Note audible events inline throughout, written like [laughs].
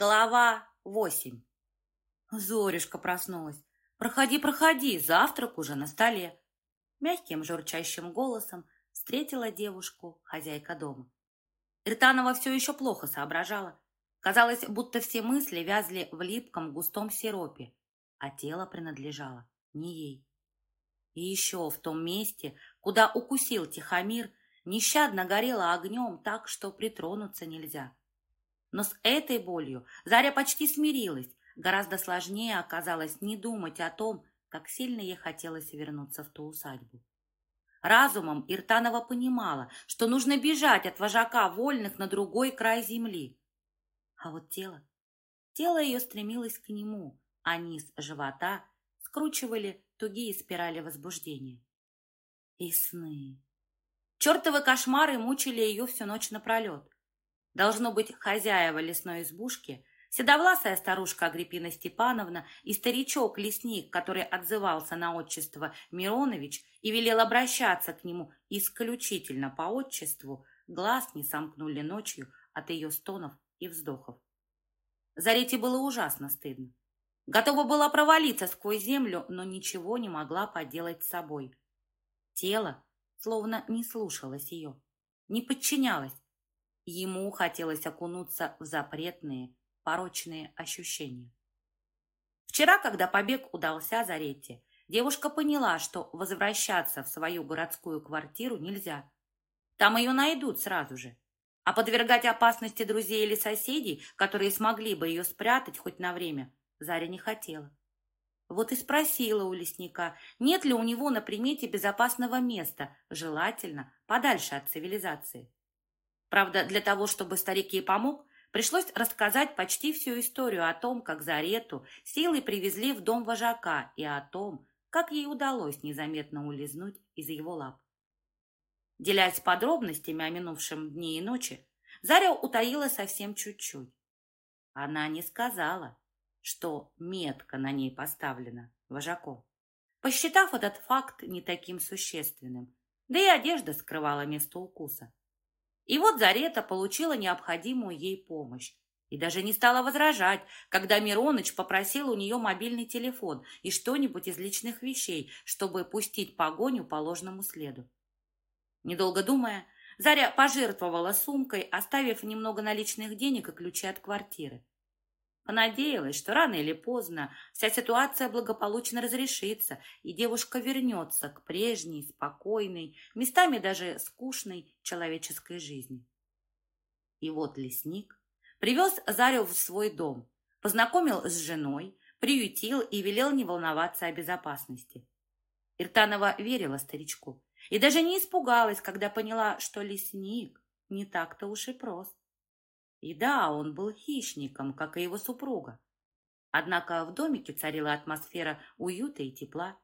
Глава восемь. Зорюшка проснулась. «Проходи, проходи, завтрак уже на столе!» Мягким журчащим голосом встретила девушку хозяйка дома. Иртанова все еще плохо соображала. Казалось, будто все мысли вязли в липком густом сиропе, а тело принадлежало не ей. И еще в том месте, куда укусил Тихомир, нещадно горело огнем так, что притронуться нельзя. Но с этой болью Заря почти смирилась. Гораздо сложнее оказалось не думать о том, как сильно ей хотелось вернуться в ту усадьбу. Разумом Иртанова понимала, что нужно бежать от вожака вольных на другой край земли. А вот тело... Тело ее стремилось к нему, а низ живота скручивали тугие спирали возбуждения. И сны. Чертовы кошмары мучили ее всю ночь напролет. Должно быть, хозяева лесной избушки, седовласая старушка Агриппина Степановна и старичок-лесник, который отзывался на отчество Миронович и велел обращаться к нему исключительно по отчеству, глаз не сомкнули ночью от ее стонов и вздохов. Зарете было ужасно стыдно. Готова была провалиться сквозь землю, но ничего не могла поделать с собой. Тело словно не слушалось ее, не подчинялось, Ему хотелось окунуться в запретные, порочные ощущения. Вчера, когда побег удался Зарете, девушка поняла, что возвращаться в свою городскую квартиру нельзя. Там ее найдут сразу же. А подвергать опасности друзей или соседей, которые смогли бы ее спрятать хоть на время, Заря не хотела. Вот и спросила у лесника, нет ли у него на примете безопасного места, желательно подальше от цивилизации. Правда, для того, чтобы старик ей помог, пришлось рассказать почти всю историю о том, как Зарету силой привезли в дом вожака и о том, как ей удалось незаметно улизнуть из его лап. Делясь подробностями о минувшем дне и ночи, Заря утаила совсем чуть-чуть. Она не сказала, что метка на ней поставлена вожаком, посчитав этот факт не таким существенным, да и одежда скрывала место укуса. И вот Зарета получила необходимую ей помощь. И даже не стала возражать, когда Мироныч попросил у нее мобильный телефон и что-нибудь из личных вещей, чтобы пустить погоню по ложному следу. Недолго думая, Заря пожертвовала сумкой, оставив немного наличных денег и ключи от квартиры. Понадеялась, что рано или поздно вся ситуация благополучно разрешится, и девушка вернется к прежней, спокойной, местами даже скучной человеческой жизни. И вот лесник привез Зарю в свой дом, познакомил с женой, приютил и велел не волноваться о безопасности. Иртанова верила старичку и даже не испугалась, когда поняла, что лесник не так-то уж и прост. И да, он был хищником, как и его супруга. Однако в домике царила атмосфера уюта и тепла,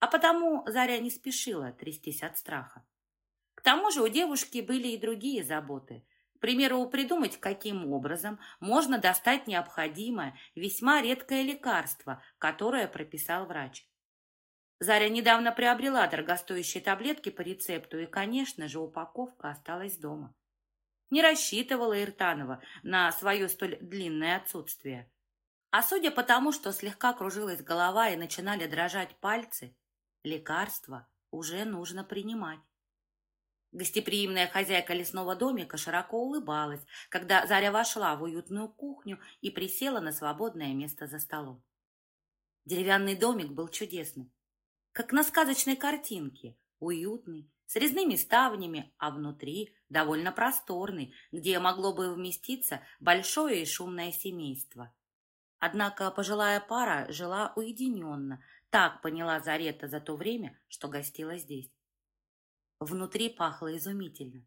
а потому Заря не спешила трястись от страха. К тому же у девушки были и другие заботы. К примеру, придумать, каким образом можно достать необходимое, весьма редкое лекарство, которое прописал врач. Заря недавно приобрела дорогостоящие таблетки по рецепту, и, конечно же, упаковка осталась дома. Не рассчитывала Иртанова на свое столь длинное отсутствие. А судя по тому, что слегка кружилась голова и начинали дрожать пальцы, лекарство уже нужно принимать. Гостеприимная хозяйка лесного домика широко улыбалась, когда Заря вошла в уютную кухню и присела на свободное место за столом. Деревянный домик был чудесный, как на сказочной картинке, уютный, с резными ставнями, а внутри довольно просторный, где могло бы вместиться большое и шумное семейство. Однако пожилая пара жила уединенно, так поняла Зарета за то время, что гостила здесь. Внутри пахло изумительно.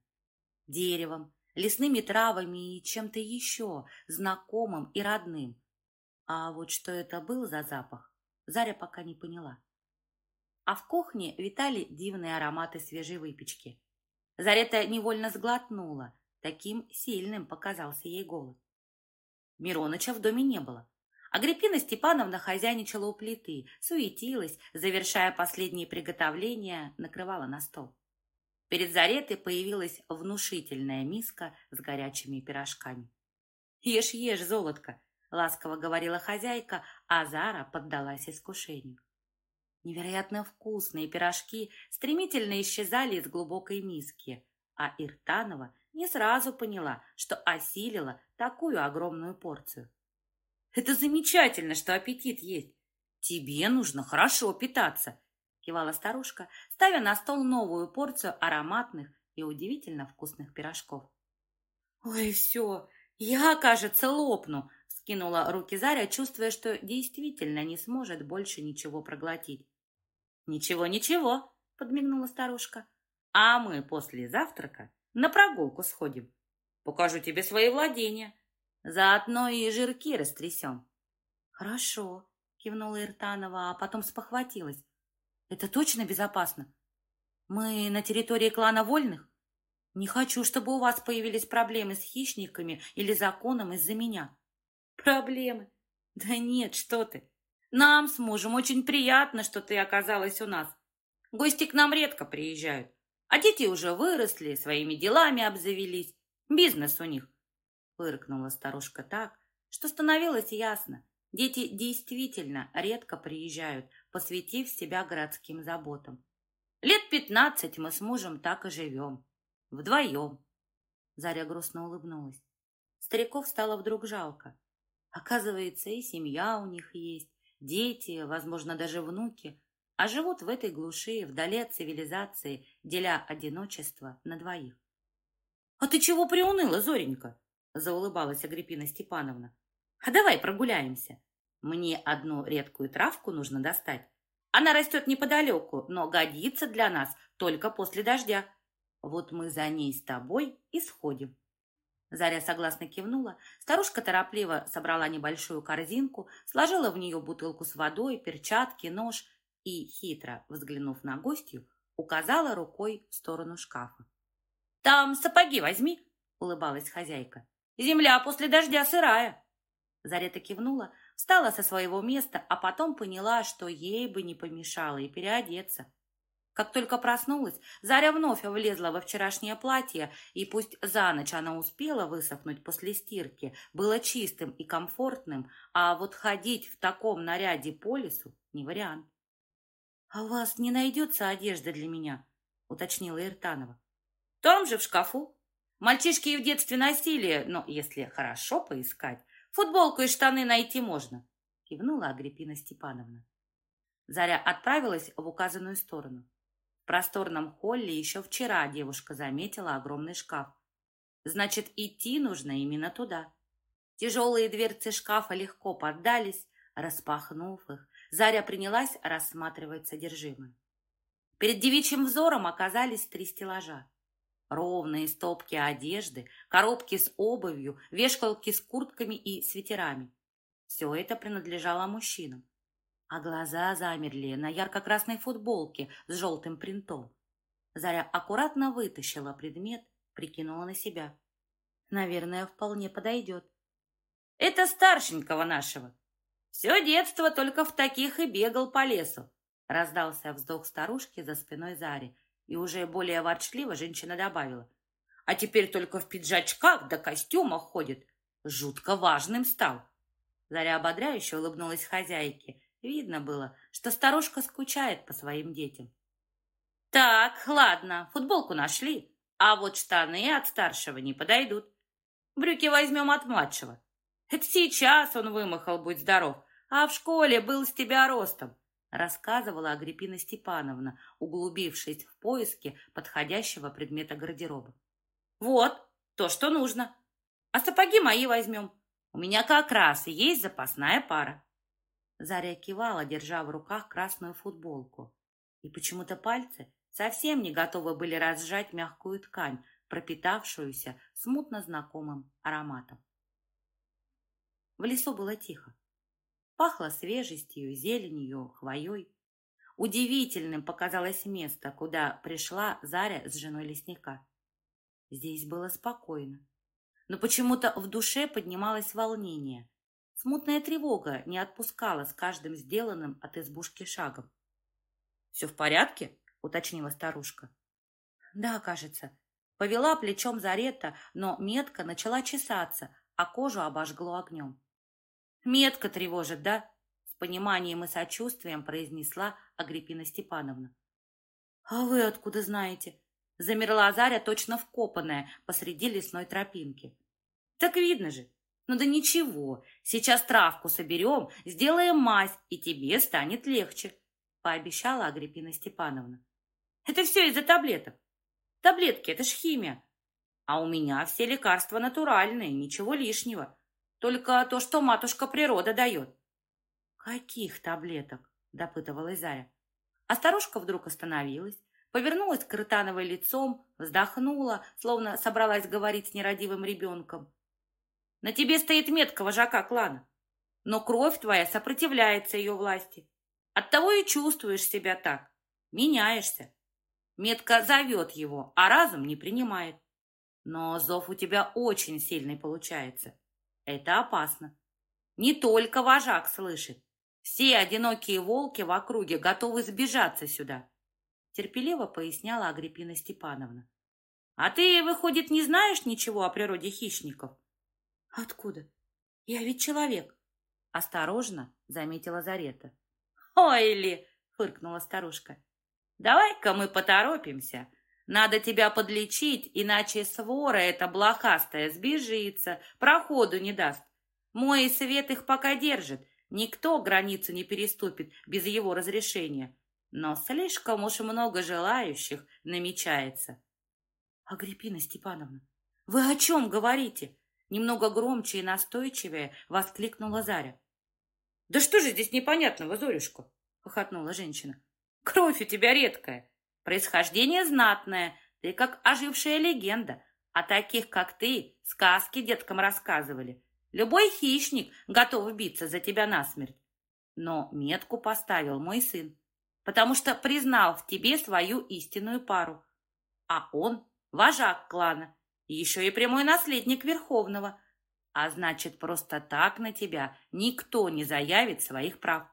Деревом, лесными травами и чем-то еще, знакомым и родным. А вот что это был за запах, Заря пока не поняла а в кухне витали дивные ароматы свежей выпечки. Зарета невольно сглотнула, таким сильным показался ей голод. Мироныча в доме не было. Агриппина Степановна хозяйничала у плиты, суетилась, завершая последние приготовления, накрывала на стол. Перед Заретой появилась внушительная миска с горячими пирожками. «Ешь, ешь, золотко!» ласково говорила хозяйка, а Зара поддалась искушению. Невероятно вкусные пирожки стремительно исчезали из глубокой миски, а Иртанова не сразу поняла, что осилила такую огромную порцию. «Это замечательно, что аппетит есть. Тебе нужно хорошо питаться», — кивала старушка, ставя на стол новую порцию ароматных и удивительно вкусных пирожков. «Ой, все, я, кажется, лопну», — скинула руки Заря, чувствуя, что действительно не сможет больше ничего проглотить. «Ничего, ничего», — подмигнула старушка. «А мы после завтрака на прогулку сходим. Покажу тебе свои владения. Заодно и жирки растрясем». «Хорошо», — кивнула Иртанова, а потом спохватилась. «Это точно безопасно? Мы на территории клана Вольных? Не хочу, чтобы у вас появились проблемы с хищниками или законом из-за меня». «Проблемы? Да нет, что ты. Нам с мужем очень приятно, что ты оказалась у нас. Гости к нам редко приезжают. А дети уже выросли, своими делами обзавелись. Бизнес у них. Фыркнула старушка так, что становилось ясно. Дети действительно редко приезжают, посвятив себя городским заботам. Лет пятнадцать мы с мужем так и живем. Вдвоем. Заря грустно улыбнулась. Стариков стало вдруг жалко. Оказывается, и семья у них есть, дети, возможно, даже внуки а живут в этой глуши, вдали от цивилизации, деля одиночество на двоих. — А ты чего приуныла, Зоренька? — заулыбалась Агриппина Степановна. — А давай прогуляемся. Мне одну редкую травку нужно достать. Она растет неподалеку, но годится для нас только после дождя. Вот мы за ней с тобой и сходим. Заря согласно кивнула. Старушка торопливо собрала небольшую корзинку, сложила в нее бутылку с водой, перчатки, нож — и, хитро взглянув на гостью, указала рукой в сторону шкафа. «Там сапоги возьми!» — улыбалась хозяйка. «Земля после дождя сырая!» Зарета кивнула, встала со своего места, а потом поняла, что ей бы не помешало и переодеться. Как только проснулась, Заря вновь влезла во вчерашнее платье, и пусть за ночь она успела высохнуть после стирки, было чистым и комфортным, а вот ходить в таком наряде по лесу не вариант. «А у вас не найдется одежда для меня?» — уточнила Иртанова. «Там же в шкафу. Мальчишки и в детстве носили, но если хорошо поискать, футболку и штаны найти можно», — кивнула Агриппина Степановна. Заря отправилась в указанную сторону. Просторном холле еще вчера девушка заметила огромный шкаф. Значит, идти нужно именно туда. Тяжелые дверцы шкафа легко поддались, распахнув их, Заря принялась рассматривать содержимое. Перед девичьим взором оказались три стеллажа. Ровные стопки одежды, коробки с обувью, вешалки с куртками и свитерами. Все это принадлежало мужчинам. А глаза замерли на ярко-красной футболке с желтым принтом. Заря аккуратно вытащила предмет, прикинула на себя. Наверное, вполне подойдет. «Это старшенького нашего», все детство только в таких и бегал по лесу. Раздался вздох старушки за спиной Зари, и уже более ворчливо женщина добавила. А теперь только в пиджачках да костюмах ходит. Жутко важным стал. Заря ободряюще улыбнулась хозяйке. Видно было, что старушка скучает по своим детям. «Так, ладно, футболку нашли, а вот штаны от старшего не подойдут. Брюки возьмем от младшего. Это сейчас он вымахал, будь здоров, а в школе был с тебя ростом, рассказывала Агриппина Степановна, углубившись в поиски подходящего предмета гардероба. Вот, то, что нужно. А сапоги мои возьмем. У меня как раз и есть запасная пара. Заря кивала, держа в руках красную футболку. И почему-то пальцы совсем не готовы были разжать мягкую ткань, пропитавшуюся смутно знакомым ароматом. В лесу было тихо. Пахло свежестью, зеленью, хвоей. Удивительным показалось место, куда пришла Заря с женой лесника. Здесь было спокойно. Но почему-то в душе поднималось волнение. Смутная тревога не отпускала с каждым сделанным от избушки шагом. «Все в порядке?» — уточнила старушка. «Да, кажется». Повела плечом Зарета, но метка начала чесаться, а кожу обожгло огнем. Метка тревожит, да? С пониманием и сочувствием произнесла Агриппина Степановна. А вы откуда знаете? Замерла Заря, точно вкопанная, посреди лесной тропинки. Так видно же. Ну да ничего, сейчас травку соберем, сделаем мазь, и тебе станет легче, пообещала Агриппина Степановна. Это все из-за таблеток. Таблетки — это ж химия. А у меня все лекарства натуральные, ничего лишнего. Только то, что матушка природа дает. Каких таблеток? Допытывалась Заря. А старушка вдруг остановилась, повернулась к Рытановой лицом, вздохнула, словно собралась говорить с нерадивым ребенком. На тебе стоит метка вожака клана, но кровь твоя сопротивляется ее власти. Оттого и чувствуешь себя так, меняешься. Метка зовет его, а разум не принимает. Но зов у тебя очень сильный получается. Это опасно. Не только вожак слышит. Все одинокие волки в округе готовы сбежаться сюда. Терпеливо поясняла Агриппина Степановна. А ты, выходит, не знаешь ничего о природе хищников? Откуда? Я ведь человек. Осторожно, заметила Зарета. Ой ли, фыркнула старушка. Давай-ка мы поторопимся. Надо тебя подлечить, иначе свора эта блохастая сбежится, проходу не даст. Мой свет их пока держит. Никто границу не переступит без его разрешения. Но слишком уж много желающих намечается. Агриппина Степановна, вы о чем говорите? Немного громче и настойчивее воскликнула Заря. Да что же здесь непонятного, Зорюшка? Хохотнула женщина. Кровь у тебя редкая, происхождение знатное, ты как ожившая легенда. О таких, как ты, сказки деткам рассказывали. Любой хищник готов биться за тебя насмерть. Но метку поставил мой сын, потому что признал в тебе свою истинную пару. А он вожак клана, еще и прямой наследник Верховного. А значит, просто так на тебя никто не заявит своих прав.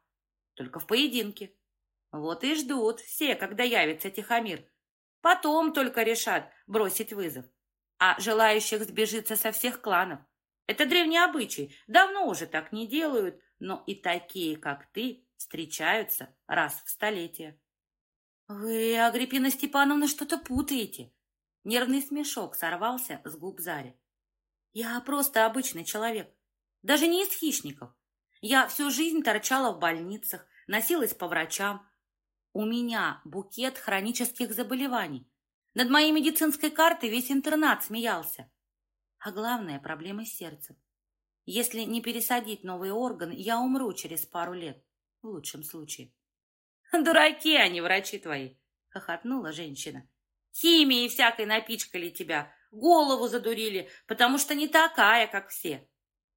Только в поединке. Вот и ждут все, когда явится Тихомир. Потом только решат бросить вызов. А желающих сбежится со всех кланов. Это древний обычай. Давно уже так не делают, но и такие, как ты, встречаются раз в столетие. Вы, Агриппина Степановна, что-то путаете. Нервный смешок сорвался с губ Зари. Я просто обычный человек. Даже не из хищников. Я всю жизнь торчала в больницах, носилась по врачам, у меня букет хронических заболеваний. Над моей медицинской картой весь интернат смеялся. А главное, проблемы с сердцем. Если не пересадить новый орган, я умру через пару лет, в лучшем случае. «Дураки они, врачи твои!» — хохотнула женщина. «Химией всякой напичкали тебя, голову задурили, потому что не такая, как все.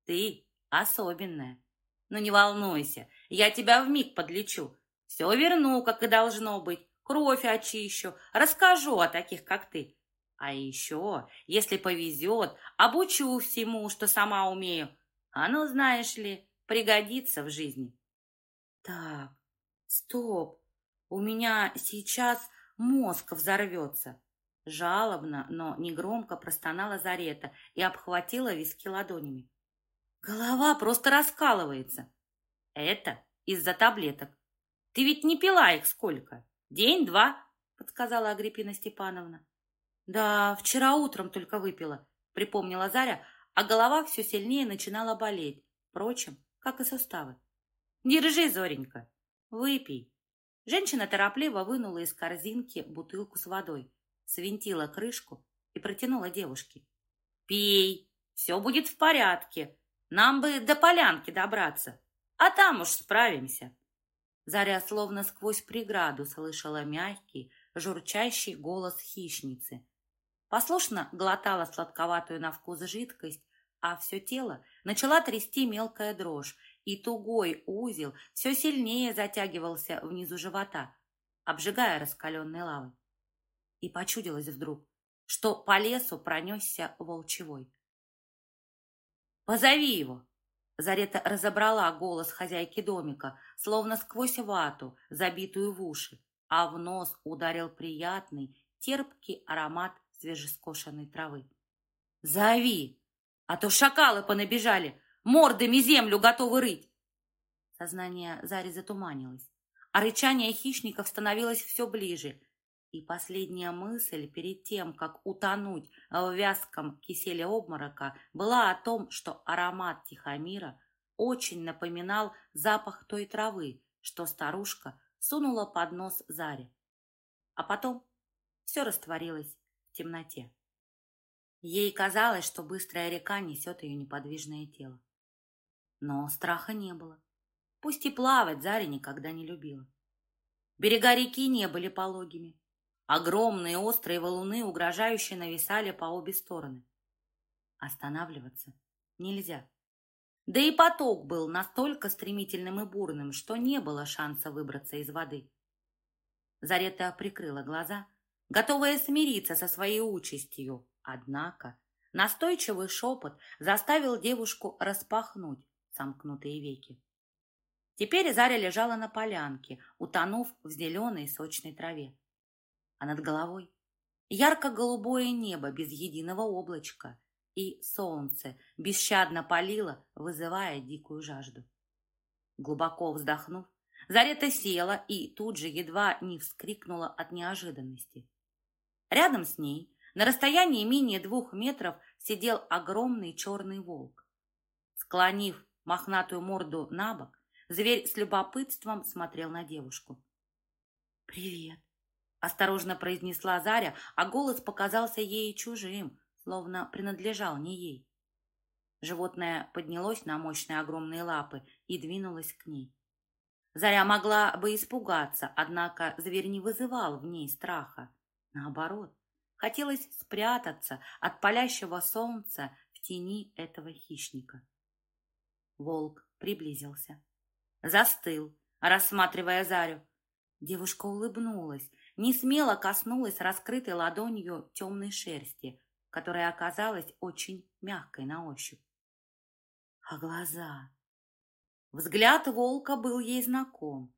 Ты особенная. Но не волнуйся, я тебя вмиг подлечу. Все верну, как и должно быть, кровь очищу, расскажу о таких, как ты. А еще, если повезет, обучу всему, что сама умею. Оно, знаешь ли, пригодится в жизни. Так, стоп, у меня сейчас мозг взорвется. Жалобно, но негромко простонала Зарета и обхватила виски ладонями. Голова просто раскалывается. Это из-за таблеток. Ты ведь не пила их сколько? День-два, подсказала Агриппина Степановна. Да, вчера утром только выпила, припомнила Заря, а голова все сильнее начинала болеть. Впрочем, как и суставы. Держи, Зоренька, выпей. Женщина торопливо вынула из корзинки бутылку с водой, свинтила крышку и протянула девушке. «Пей, все будет в порядке. Нам бы до полянки добраться, а там уж справимся». Заря словно сквозь преграду слышала мягкий, журчащий голос хищницы. Послушно глотала сладковатую на вкус жидкость, а все тело начала трясти мелкая дрожь, и тугой узел все сильнее затягивался внизу живота, обжигая раскаленной лавой. И почудилось вдруг, что по лесу пронесся волчевой. «Позови его!» Зарета разобрала голос хозяйки домика, словно сквозь вату, забитую в уши, а в нос ударил приятный, терпкий аромат свежескошенной травы. «Зови! А то шакалы понабежали! Мордами землю готовы рыть. Сознание Зари затуманилось, а рычание хищников становилось все ближе. И последняя мысль перед тем, как утонуть в вязком киселе обморока, была о том, что аромат Тихомира очень напоминал запах той травы, что старушка сунула под нос Заре. А потом все растворилось в темноте. Ей казалось, что быстрая река несет ее неподвижное тело. Но страха не было. Пусть и плавать Заря никогда не любила. Берега реки не были пологими. Огромные острые валуны угрожающе нависали по обе стороны. Останавливаться нельзя. Да и поток был настолько стремительным и бурным, что не было шанса выбраться из воды. Зарета прикрыла глаза, готовая смириться со своей участью, однако настойчивый шепот заставил девушку распахнуть сомкнутые веки. Теперь Заря лежала на полянке, утонув в зеленой сочной траве. А над головой ярко-голубое небо без единого облачка, и солнце бесщадно палило, вызывая дикую жажду. Глубоко вздохнув, Зарета села и тут же едва не вскрикнула от неожиданности. Рядом с ней, на расстоянии менее двух метров, сидел огромный черный волк. Склонив мохнатую морду на бок, зверь с любопытством смотрел на девушку. «Привет!» — осторожно произнесла Заря, а голос показался ей чужим, словно принадлежал не ей. Животное поднялось на мощные огромные лапы и двинулось к ней. Заря могла бы испугаться, однако зверь не вызывал в ней страха. Наоборот, хотелось спрятаться от палящего солнца в тени этого хищника. Волк приблизился. Застыл, рассматривая Зарю. Девушка улыбнулась, не смело коснулась раскрытой ладонью темной шерсти, которая оказалась очень мягкой на ощупь. А глаза... Взгляд волка был ей знаком.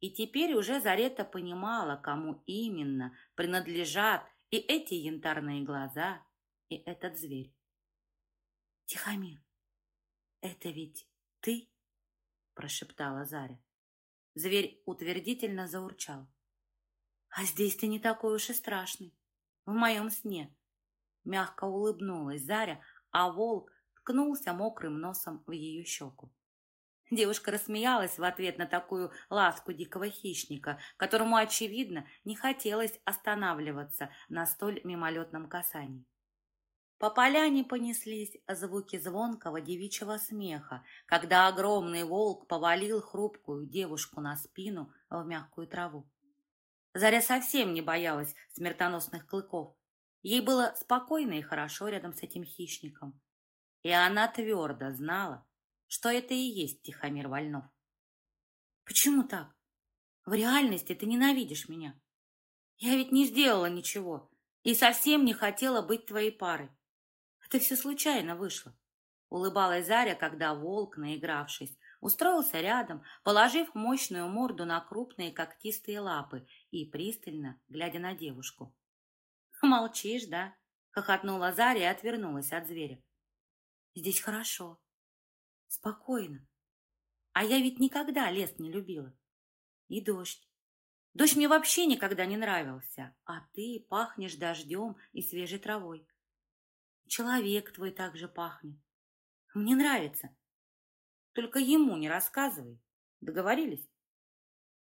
И теперь уже Зарета понимала, кому именно принадлежат и эти янтарные глаза, и этот зверь. Тихомир, это ведь ты? прошептала Заря. Зверь утвердительно заурчал. А здесь ты не такой уж и страшный. В моем сне. Мягко улыбнулась Заря, а волк ткнулся мокрым носом в ее щеку. Девушка рассмеялась в ответ на такую ласку дикого хищника, которому, очевидно, не хотелось останавливаться на столь мимолетном касании. По поляне понеслись звуки звонкого девичьего смеха, когда огромный волк повалил хрупкую девушку на спину в мягкую траву. Заря совсем не боялась смертоносных клыков. Ей было спокойно и хорошо рядом с этим хищником. И она твердо знала, что это и есть Тихомир Вольнов. «Почему так? В реальности ты ненавидишь меня. Я ведь не сделала ничего и совсем не хотела быть твоей парой. Это все случайно вышло. Улыбалась Заря, когда волк, наигравшись, устроился рядом, положив мощную морду на крупные когтистые лапы и пристально глядя на девушку. [laughs] «Молчишь, да?» — хохотнула Заря и отвернулась от зверя. «Здесь хорошо. Спокойно. А я ведь никогда лес не любила. И дождь. Дождь мне вообще никогда не нравился, а ты пахнешь дождем и свежей травой. Человек твой также пахнет. Мне нравится. Только ему не рассказывай. Договорились?»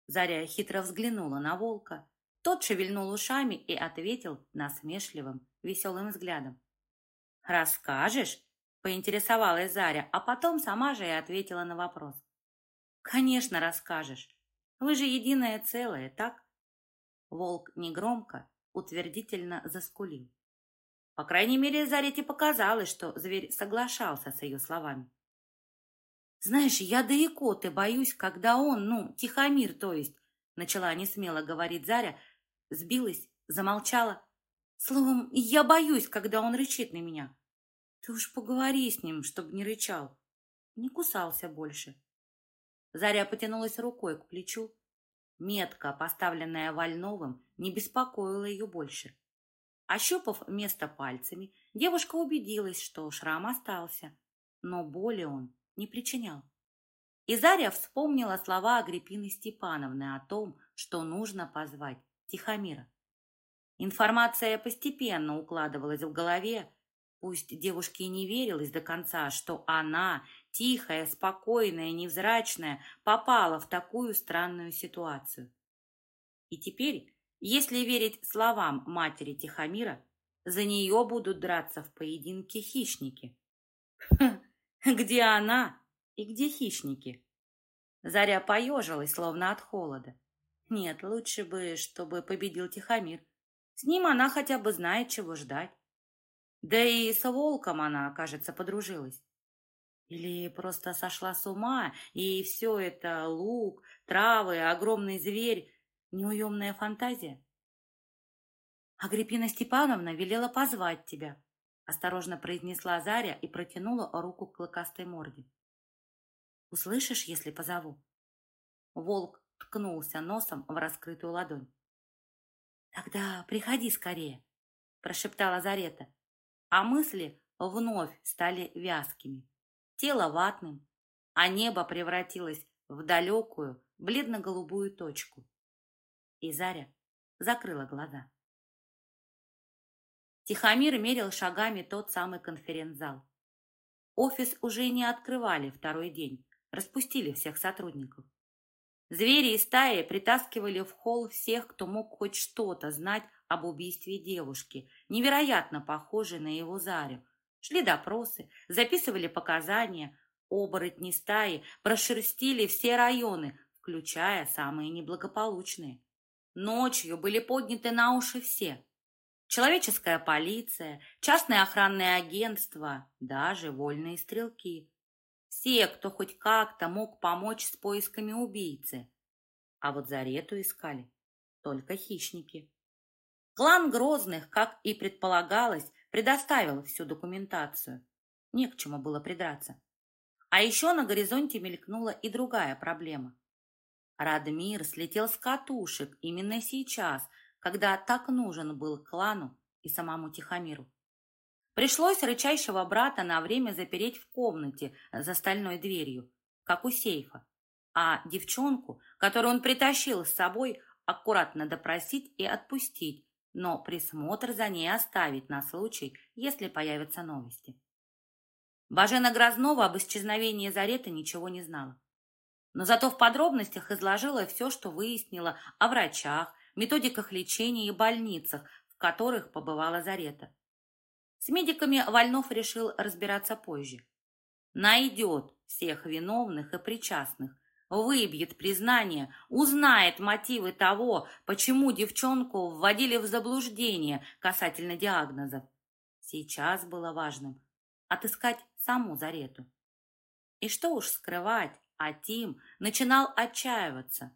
Заря хитро взглянула на волка. Тот шевельнул ушами и ответил насмешливым, веселым взглядом. «Расскажешь?» — поинтересовалась Заря, а потом сама же и ответила на вопрос. «Конечно, расскажешь. Вы же единое целое, так?» Волк негромко, утвердительно заскулил. По крайней мере, Зарете показалось, что зверь соглашался с ее словами. «Знаешь, я да икоты боюсь, когда он, ну, Тихомир, то есть...» Начала несмело говорить Заря, сбилась, замолчала. Словом, я боюсь, когда он рычит на меня. Ты уж поговори с ним, чтобы не рычал. Не кусался больше. Заря потянулась рукой к плечу. Метка, поставленная Вольновым, не беспокоила ее больше. Ощупав место пальцами, девушка убедилась, что шрам остался. но боли он не причинял. И Заря вспомнила слова Агриппины Степановны о том, что нужно позвать Тихомира. Информация постепенно укладывалась в голове, пусть девушке и не верилось до конца, что она, тихая, спокойная, невзрачная, попала в такую странную ситуацию. И теперь, если верить словам матери Тихомира, за нее будут драться в поединке хищники. Где она и где хищники? Заря поежилась, словно от холода. Нет, лучше бы, чтобы победил Тихомир. С ним она хотя бы знает, чего ждать. Да и с волком она, кажется, подружилась. Или просто сошла с ума, и все это лук, травы, огромный зверь, неуемная фантазия? Агриппина Степановна велела позвать тебя, осторожно произнесла Заря и протянула руку к клыкастой морде. Услышишь, если позову? Волк ткнулся носом в раскрытую ладонь. Тогда приходи скорее, прошептала Зарета, а мысли вновь стали вязкими, тело ватным, а небо превратилось в далекую бледно-голубую точку. И Заря закрыла глаза. Тихомир мерил шагами тот самый конференц-зал. Офис уже не открывали второй день, распустили всех сотрудников. Звери и стаи притаскивали в холл всех, кто мог хоть что-то знать об убийстве девушки, невероятно похожей на его Зарю. Шли допросы, записывали показания. Оборотни стаи прошерстили все районы, включая самые неблагополучные. Ночью были подняты на уши все. Человеческая полиция, частное охранное агентство, даже вольные стрелки. Все, кто хоть как-то мог помочь с поисками убийцы. А вот Зарету искали только хищники. Клан Грозных, как и предполагалось, предоставил всю документацию. Не к чему было придраться. А еще на горизонте мелькнула и другая проблема. Радмир слетел с катушек именно сейчас, когда так нужен был клану и самому Тихомиру. Пришлось рычащего брата на время запереть в комнате за стальной дверью, как у сейфа, а девчонку, которую он притащил с собой, аккуратно допросить и отпустить, но присмотр за ней оставить на случай, если появятся новости. Бажена Грознова об исчезновении Зареты ничего не знала. Но зато в подробностях изложила все, что выяснила о врачах, методиках лечения и больницах, в которых побывала Зарета. С медиками Вольнов решил разбираться позже. Найдет всех виновных и причастных, выбьет признание, узнает мотивы того, почему девчонку вводили в заблуждение касательно диагнозов. Сейчас было важным отыскать саму Зарету. И что уж скрывать, а Тим начинал отчаиваться.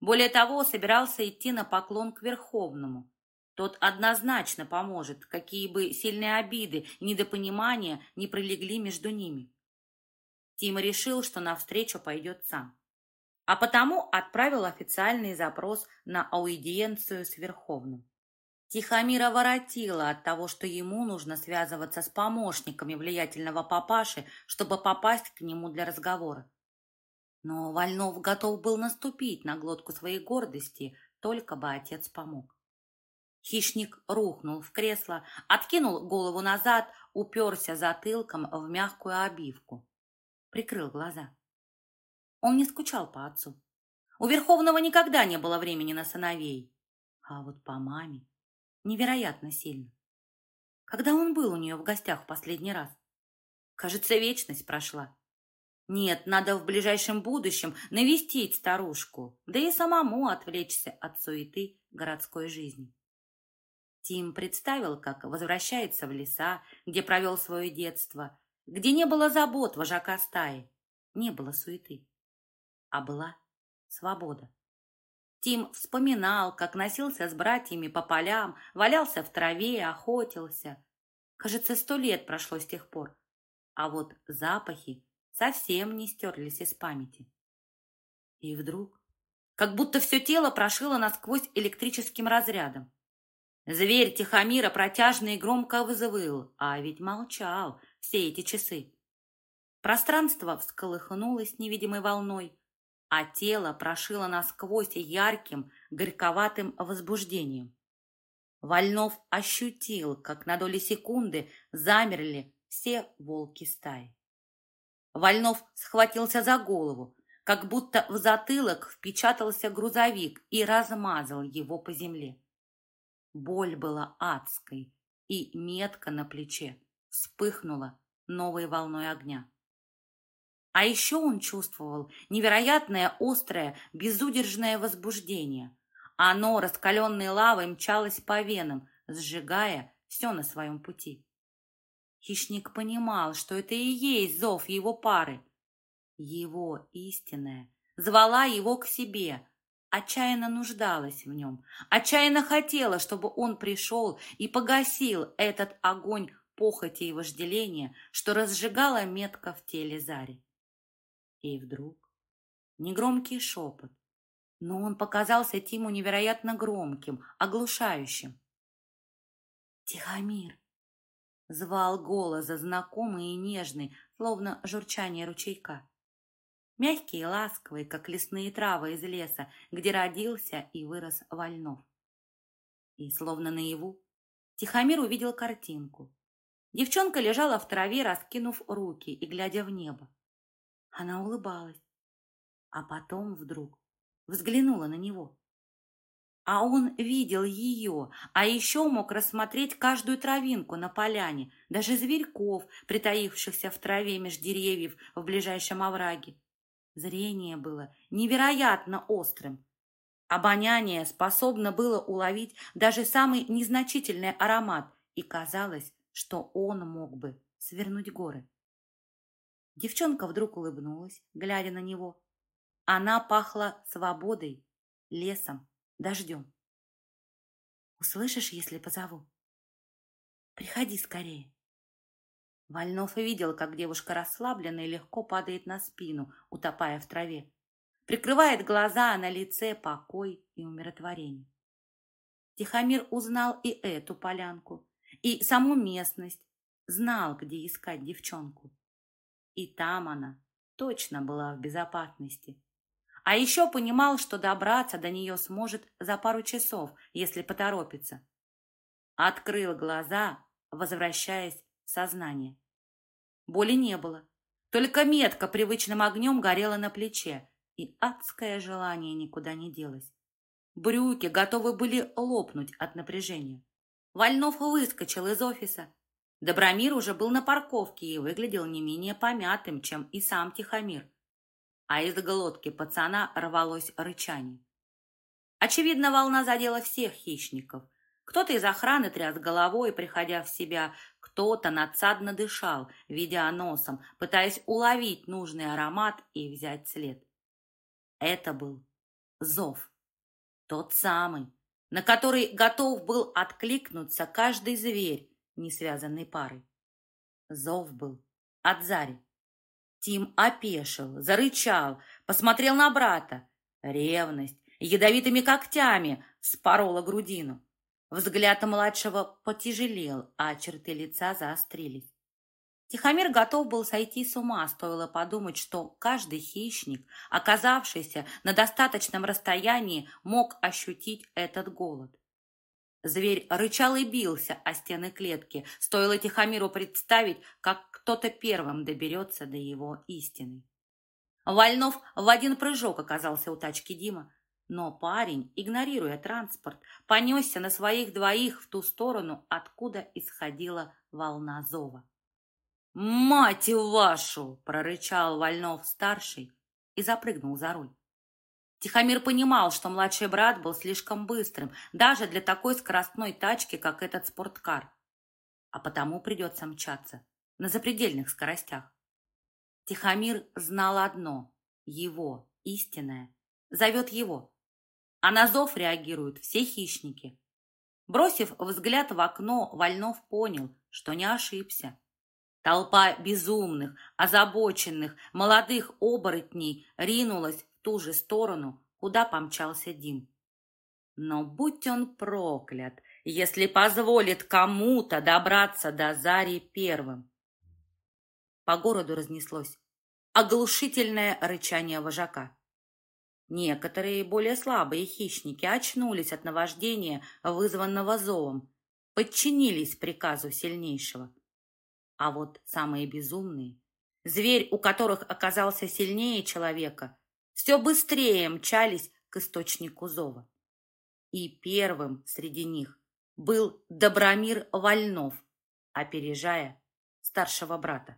Более того, собирался идти на поклон к Верховному. Тот однозначно поможет, какие бы сильные обиды недопонимания не пролегли между ними. Тима решил, что навстречу пойдет сам. А потому отправил официальный запрос на аудиенцию с Верховным. Тихомира воротила от того, что ему нужно связываться с помощниками влиятельного папаши, чтобы попасть к нему для разговора. Но Вольнов готов был наступить на глотку своей гордости, только бы отец помог. Хищник рухнул в кресло, откинул голову назад, уперся затылком в мягкую обивку. Прикрыл глаза. Он не скучал по отцу. У Верховного никогда не было времени на сыновей. А вот по маме невероятно сильно. Когда он был у нее в гостях в последний раз? Кажется, вечность прошла. Нет, надо в ближайшем будущем навестить старушку, да и самому отвлечься от суеты городской жизни. Тим представил, как возвращается в леса, где провел свое детство, где не было забот вожака стаи, не было суеты, а была свобода. Тим вспоминал, как носился с братьями по полям, валялся в траве, охотился. Кажется, сто лет прошло с тех пор. А вот запахи совсем не стерлись из памяти. И вдруг, как будто все тело прошило насквозь электрическим разрядом. Зверь Тихомира протяжно и громко вызывал, а ведь молчал все эти часы. Пространство всколыхнулось невидимой волной, а тело прошило насквозь ярким, горьковатым возбуждением. Вольнов ощутил, как на доли секунды замерли все волки стаи. Вольнов схватился за голову, как будто в затылок впечатался грузовик и размазал его по земле. Боль была адской, и метка на плече вспыхнула новой волной огня. А еще он чувствовал невероятное острое, безудержное возбуждение. Оно, раскаленной лавой, мчалось по венам, сжигая все на своем пути. Хищник понимал, что это и есть зов его пары. Его истинная звала его к себе, отчаянно нуждалась в нем, отчаянно хотела, чтобы он пришел и погасил этот огонь похоти и вожделения, что разжигала метка в теле Зари. И вдруг негромкий шепот, но он показался Тиму невероятно громким, оглушающим. «Тихомир!» — звал голос, знакомый и нежный, словно журчание ручейка. Мягкий и ласковый, как лесные травы из леса, где родился и вырос Вольнов. И, словно наяву, Тихомир увидел картинку. Девчонка лежала в траве, раскинув руки и глядя в небо. Она улыбалась, а потом вдруг взглянула на него. А он видел ее, а еще мог рассмотреть каждую травинку на поляне, даже зверьков, притаившихся в траве меж деревьев в ближайшем овраге. Зрение было невероятно острым. Обоняние способно было уловить даже самый незначительный аромат, и казалось, что он мог бы свернуть горы. Девчонка вдруг улыбнулась, глядя на него. Она пахла свободой, лесом, дождем. «Услышишь, если позову? Приходи скорее». Вольнов видел, как девушка расслабленно и легко падает на спину, утопая в траве. Прикрывает глаза, а на лице покой и умиротворение. Тихомир узнал и эту полянку, и саму местность, знал, где искать девчонку. И там она точно была в безопасности. А еще понимал, что добраться до нее сможет за пару часов, если поторопится. Открыл глаза, возвращаясь в сознание. Боли не было. Только метка привычным огнем горела на плече, и адское желание никуда не делось. Брюки готовы были лопнуть от напряжения. Вольнов выскочил из офиса, Добромир уже был на парковке и выглядел не менее помятым, чем и сам Тихомир. А из глотки пацана рвалось рычание. Очевидно, волна задела всех хищников. Кто-то из охраны тряс головой, приходя в себя, кто-то надсадно дышал, видя носом, пытаясь уловить нужный аромат и взять след. Это был зов. Тот самый, на который готов был откликнуться каждый зверь, не связанной парой. Зов был от Зари. Тим опешил, зарычал, посмотрел на брата. Ревность ядовитыми когтями спорола грудину. Взгляд младшего потяжелел, а черты лица заострились. Тихомир готов был сойти с ума, стоило подумать, что каждый хищник, оказавшийся на достаточном расстоянии, мог ощутить этот голод. Зверь рычал и бился о стены клетки. Стоило Тихомиру представить, как кто-то первым доберется до его истины. Вольнов в один прыжок оказался у тачки Дима, но парень, игнорируя транспорт, понесся на своих двоих в ту сторону, откуда исходила волна зова. «Мать вашу!» – прорычал Вольнов-старший и запрыгнул за руль. Тихомир понимал, что младший брат был слишком быстрым, даже для такой скоростной тачки, как этот спорткар. А потому придется мчаться на запредельных скоростях. Тихомир знал одно – его, истинное, зовет его. А на зов реагируют все хищники. Бросив взгляд в окно, Вольнов понял, что не ошибся. Толпа безумных, озабоченных, молодых оборотней ринулась ту же сторону, куда помчался Дим. Но будь он проклят, если позволит кому-то добраться до Зари первым. по городу разнеслось оглушительное рычание вожака. Некоторые более слабые хищники очнулись от наваждения, вызванного зовом, подчинились приказу сильнейшего. А вот самые безумные, зверь, у которых оказался сильнее человека, все быстрее мчались к источнику зова. И первым среди них был Добромир Вольнов, опережая старшего брата.